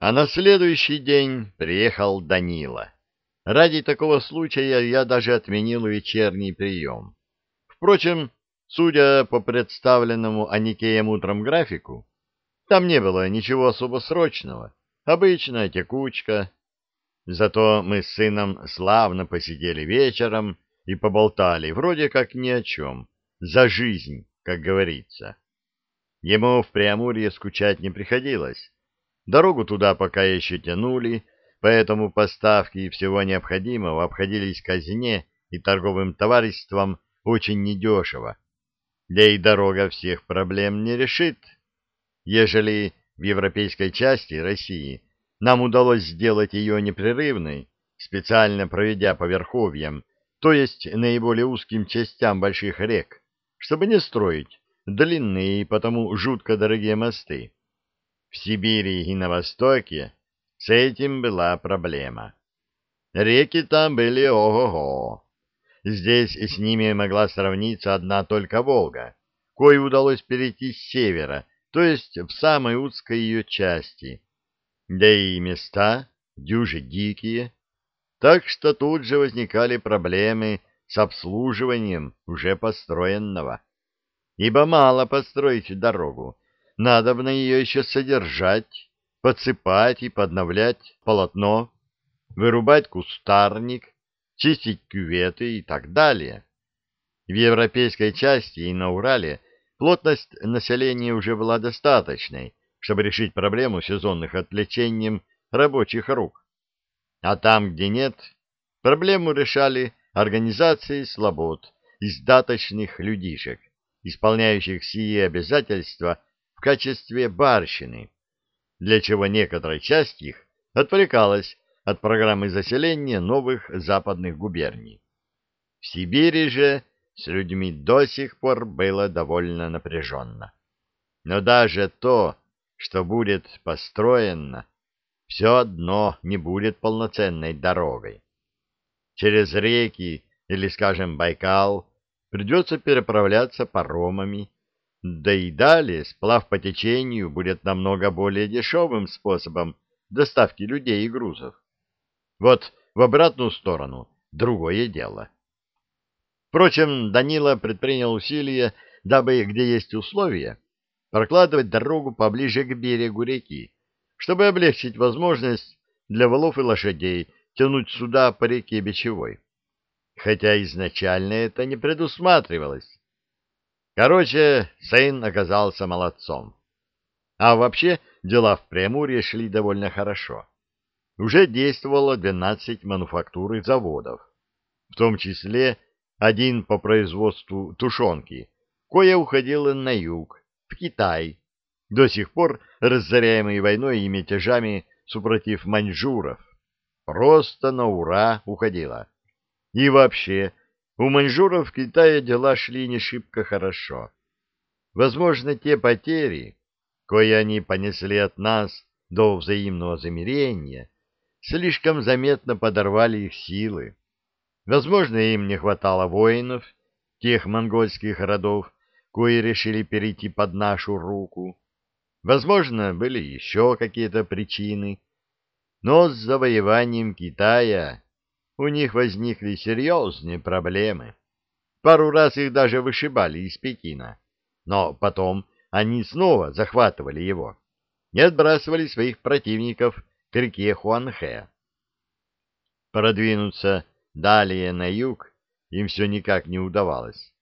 А на следующий день приехал Данила. Ради такого случая я даже отменил вечерний прием. Впрочем, судя по представленному Аникеем утром графику, там не было ничего особо срочного, обычная текучка. Зато мы с сыном славно посидели вечером и поболтали, вроде как ни о чем, за жизнь, как говорится. Ему в Преамурье скучать не приходилось. Дорогу туда пока еще тянули, поэтому поставки всего необходимого обходились казне и торговым товариществам очень недешево. Да и дорога всех проблем не решит. Ежели в европейской части России нам удалось сделать ее непрерывной, специально проведя по верховьям, то есть наиболее узким частям больших рек, чтобы не строить длинные и потому жутко дорогие мосты. В Сибири и на Востоке с этим была проблема. Реки там были ого-го. Здесь с ними могла сравниться одна только Волга, кое удалось перейти с севера, то есть в самой узкой ее части. Да и места дюжи дикие. Так что тут же возникали проблемы с обслуживанием уже построенного ибо мало построить дорогу, надо бы на ее еще содержать, подсыпать и подновлять полотно, вырубать кустарник, чистить кюветы и так далее. В европейской части и на Урале плотность населения уже была достаточной, чтобы решить проблему сезонных отвлечением рабочих рук. А там, где нет, проблему решали организации слобод, издаточных людишек, исполняющих сие обязательства в качестве барщины, для чего некоторая часть их отвлекалась от программы заселения новых западных губерний. В Сибири же с людьми до сих пор было довольно напряженно. Но даже то, что будет построено, все одно не будет полноценной дорогой. Через реки или, скажем, Байкал придется переправляться паромами. Да и далее сплав по течению будет намного более дешевым способом доставки людей и грузов. Вот в обратную сторону другое дело. Впрочем, Данила предпринял усилия, дабы, где есть условия, прокладывать дорогу поближе к берегу реки, чтобы облегчить возможность для волов и лошадей тянуть сюда по реке Бичевой хотя изначально это не предусматривалось. Короче, сын оказался молодцом. А вообще дела в Преамурье шли довольно хорошо. Уже действовало 12 мануфактур и заводов, в том числе один по производству тушенки, кое уходило на юг, в Китай, до сих пор разоряемый войной и мятежами супротив маньчжуров. Просто на ура уходила. И вообще, у маньчжуров в Китае дела шли не шибко хорошо. Возможно, те потери, кои они понесли от нас до взаимного замирения, слишком заметно подорвали их силы. Возможно, им не хватало воинов, тех монгольских родов, кои решили перейти под нашу руку. Возможно, были еще какие-то причины. Но с завоеванием Китая у них возникли серьезные проблемы. Пару раз их даже вышибали из Пекина, но потом они снова захватывали его и отбрасывали своих противников к реке Хуанхэ. Продвинуться далее на юг им все никак не удавалось,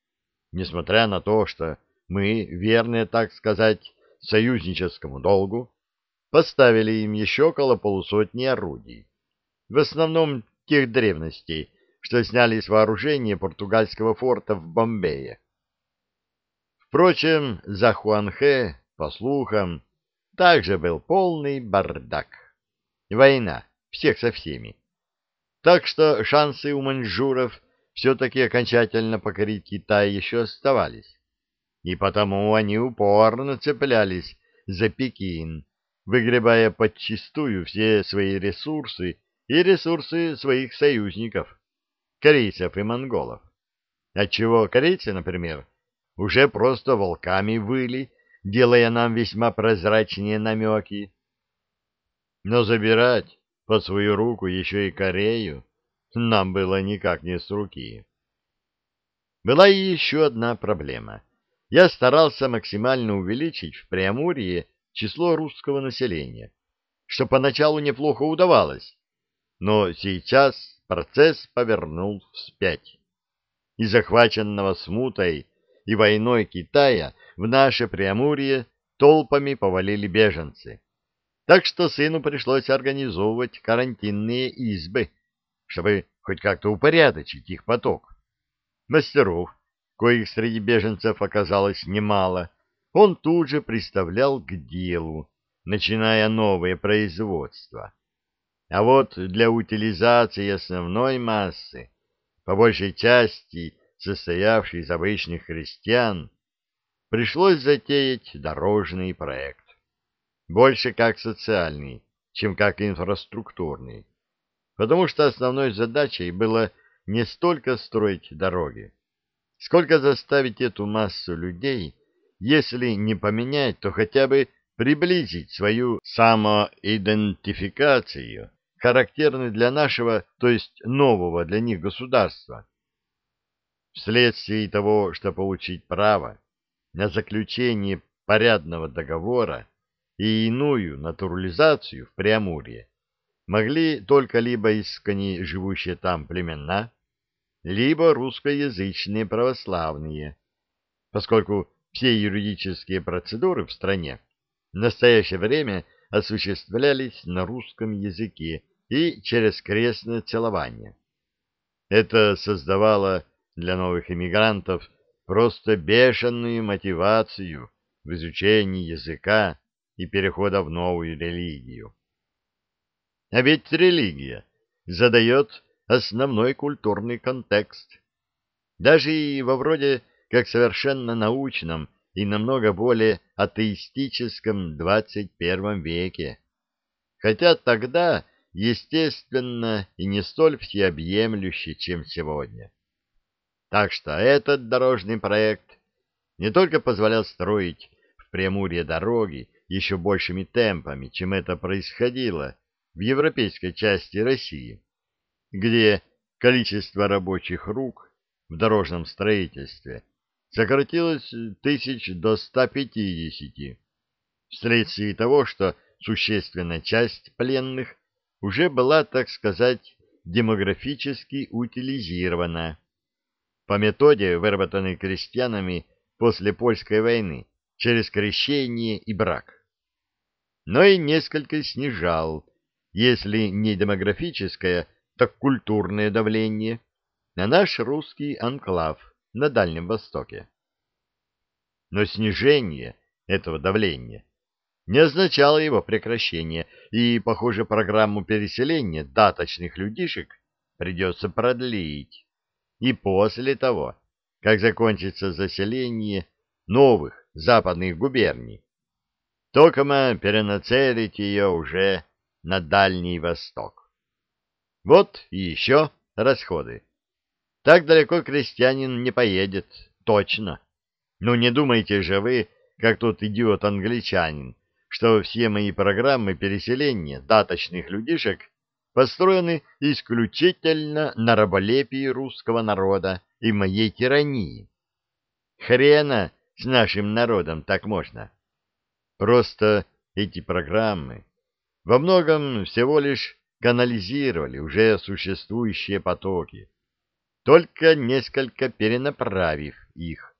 несмотря на то, что мы, верные, так сказать, союзническому долгу, поставили им еще около полусотни орудий, в основном тех древностей, что сняли с вооружения португальского форта в Бомбее. Впрочем, за Хуанхэ, по слухам, также был полный бардак. Война, всех со всеми. Так что шансы у маньчжуров все-таки окончательно покорить Китай еще оставались. И потому они упорно цеплялись за Пекин, выгребая подчистую все свои ресурсы и ресурсы своих союзников, корейцев и монголов. Отчего корейцы, например, уже просто волками выли, делая нам весьма прозрачные намеки. Но забирать под свою руку еще и Корею нам было никак не с руки. Была и еще одна проблема. Я старался максимально увеличить в Преамурье число русского населения, что поначалу неплохо удавалось, но сейчас процесс повернул вспять. Из захваченного смутой и войной Китая в наше Преамурье толпами повалили беженцы. Так что сыну пришлось организовывать карантинные избы, чтобы хоть как-то упорядочить их поток. Мастеров, коих среди беженцев оказалось немало, он тут же приставлял к делу, начиная новое производство. А вот для утилизации основной массы, по большей части состоявшей из обычных христиан, пришлось затеять дорожный проект. Больше как социальный, чем как инфраструктурный. Потому что основной задачей было не столько строить дороги, сколько заставить эту массу людей, если не поменять, то хотя бы приблизить свою самоидентификацию, характерную для нашего, то есть нового для них государства. Вследствие того, что получить право на заключение порядного договора и иную натурализацию в Преамурье могли только либо искренне живущие там племена, либо русскоязычные православные, поскольку все юридические процедуры в стране в настоящее время осуществлялись на русском языке и через крестное целование. Это создавало для новых иммигрантов просто бешеную мотивацию в изучении языка и перехода в новую религию. А ведь религия задает основной культурный контекст. Даже и во вроде как совершенно научном и намного более атеистическом 21 веке. Хотя тогда, естественно, и не столь всеобъемлющий, чем сегодня. Так что этот дорожный проект не только позволял строить в Преамурье дороги еще большими темпами, чем это происходило в европейской части России, где количество рабочих рук в дорожном строительстве сократилось тысяч до 150, вследствие того, что существенная часть пленных уже была, так сказать, демографически утилизирована по методе, выработанной крестьянами после польской войны через крещение и брак. Но и несколько снижал если не демографическое, так культурное давление на наш русский анклав на Дальнем Востоке. Но снижение этого давления не означало его прекращение, и, похоже, программу переселения даточных людишек придется продлить. И после того, как закончится заселение новых западных губерний, токома перенацелить ее уже на Дальний Восток. Вот и еще расходы. Так далеко крестьянин не поедет, точно. Ну не думайте же вы, как тот идиот-англичанин, что все мои программы переселения даточных людишек построены исключительно на раболепии русского народа и моей тирании. Хрена с нашим народом так можно. Просто эти программы во многом всего лишь канализировали уже существующие потоки, только несколько перенаправив их.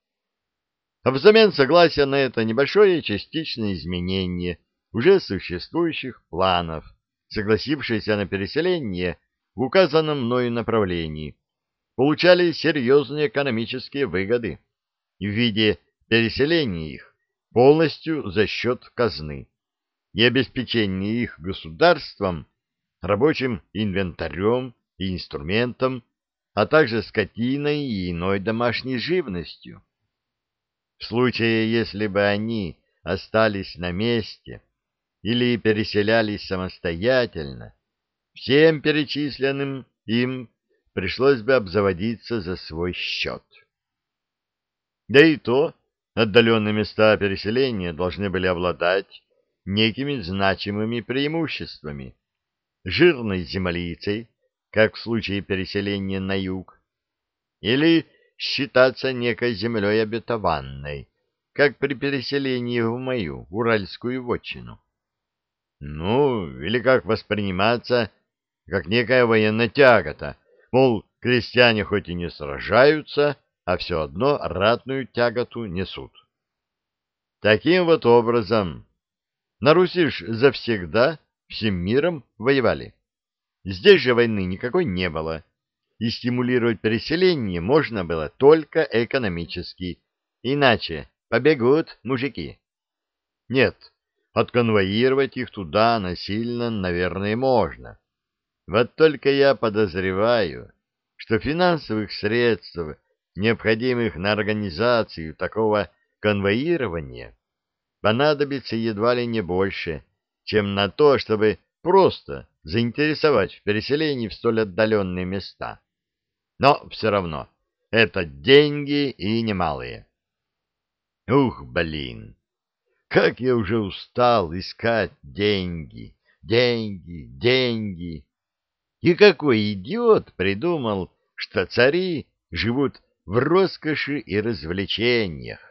А взамен согласия на это небольшое частичное изменение уже существующих планов, согласившиеся на переселение в указанном мною направлении, получали серьезные экономические выгоды в виде переселения их полностью за счет казны и обеспечение их государством, рабочим инвентарем и инструментом, а также скотиной и иной домашней живностью. В случае, если бы они остались на месте или переселялись самостоятельно, всем перечисленным им пришлось бы обзаводиться за свой счет. Да и то отдаленные места переселения должны были обладать некими значимыми преимуществами. Жирной землицей, как в случае переселения на юг, или считаться некой землей обетованной, как при переселении в мою уральскую вотчину. Ну, или как восприниматься, как некая военная тягота, мол, крестьяне хоть и не сражаются, а все одно ратную тяготу несут. Таким вот образом, на Руси ж завсегда всем миром воевали. Здесь же войны никакой не было, и стимулировать переселение можно было только экономически, иначе побегут мужики. Нет, отконвоировать их туда насильно, наверное, можно. Вот только я подозреваю, что финансовых средств, необходимых на организацию такого конвоирования, понадобится едва ли не больше, чем на то, чтобы просто заинтересовать в переселении в столь отдаленные места. Но все равно это деньги и немалые. Ух, блин, как я уже устал искать деньги, деньги, деньги. И какой идиот придумал, что цари живут в роскоши и развлечениях.